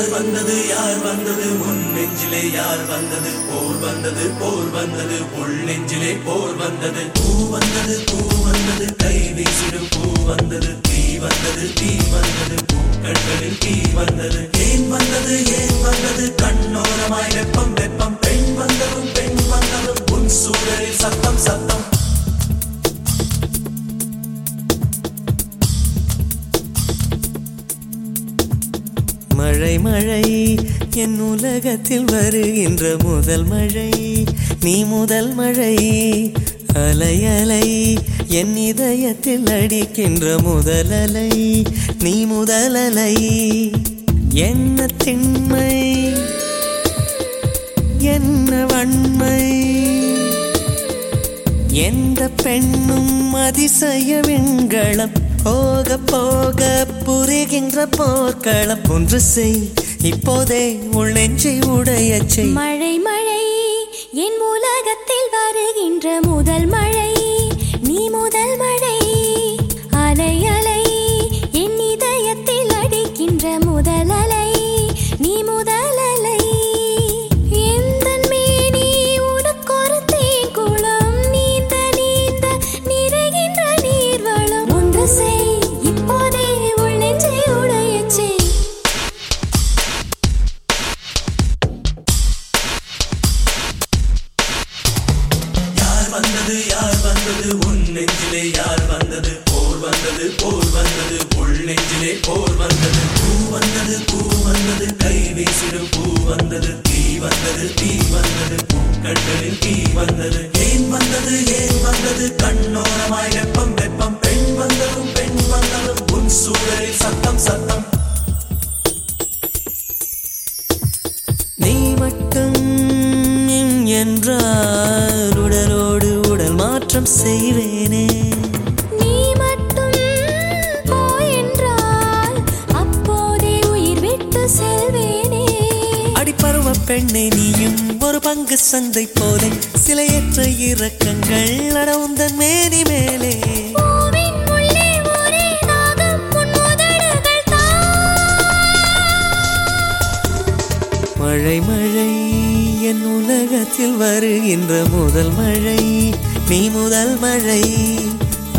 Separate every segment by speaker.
Speaker 1: யார் வந்தது யார் வந்தது? உன் நெஞ்சிலே யார் வந்தது? போர் வந்தது போர் வந்தது. உள் நெஞ்சிலே போர் வந்தது. பூ வந்தது பூ வந்தது. கை வீசிடும் பூ வந்தது. தீ வந்தது தீ வந்தது. பூக்கட்களில் தீ வந்தது. ஏன் வந்தது ஏன் வந்தது? கண்ணோரமாய் வெப்பம் வெப்பம்
Speaker 2: மழை மழை. என் உலகத்தில் வருகின்ற முதல் மழை. நீ முதல் மழை. அலை அலை. என் இதயத்தில் அடிக்கின்ற முதல் அலை. நீ முதல் அலை. என்ன திண்மை என்ன வன்மை. எந்த பெண்ணும் அதிசய வெண்களம் போக போக புரிகின்ற போர்க்களம் ஒன்று செய். இப்போதே உள் நெஞ்சை உடைய செய்.
Speaker 3: மழை மழை என் உலகத்தில் வருகின்ற முதல் மழை. நீ முதல் மழை அலை அலை என் இதயத்தில் அடிக்கின்ற முதல் அலை. நீ முதல்
Speaker 1: வந்தது யார் வந்தது? உன் நெஞ்சிலே யார் வந்தது? போர் வந்தது போர் வந்தது. உள் நெஞ்சிலே போர் வந்தது. பூ வந்தது பூ வந்தது. கை வீசிடும் பூ வந்தது. தீ வந்தது தீ வந்தது. பூக்கண்களில் தீ வந்தது. ஏன் வந்தது? ஏன் வந்தது? கண்ணோரமாய் வெப்பம் வெப்பம். பெண் வந்ததும் பெண் வந்ததும். உன் சூழலில் சத்தம் சத்தம்.
Speaker 2: நீ மட்டும் என்றால் செய்வேனே.
Speaker 3: நீ மட்டும் போ என்றால் அப்போதே உயிர் விட்டு செல்வேனே.
Speaker 2: அடிப்பருவ பெண்ணை நீயும் ஒரு பங்கு சந்தை போல. சிலையற்ற இறக்கங்கள் அடவுந்தன் மேனி மேலே. மழை மழை என் உலகத்தில் வருகின்ற முதல் மழை. நீ முதல் மழை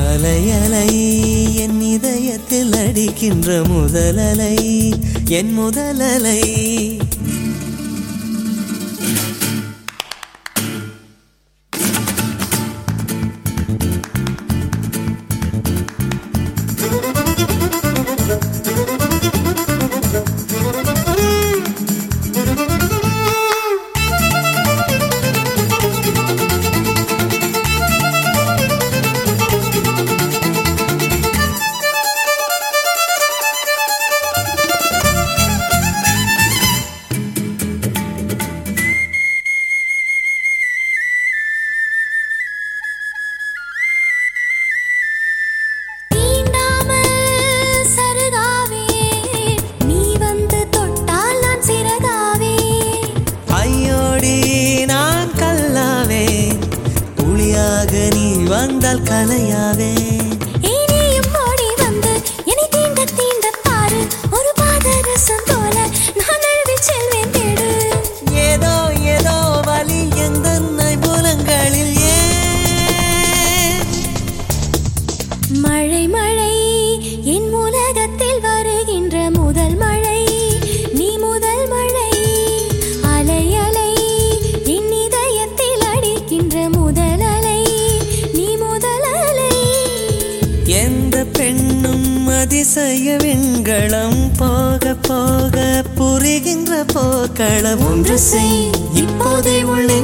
Speaker 2: அலை அலை. என் இதயத்தில் அடிக்கின்ற முதல் அலை என் முதல் கலையாவே. எந்த பெண்ணும் அதிசய விண்களம் போக போக புரிகின்ற போக்களம். ஒன்று செய் இப்போதே உள்ளே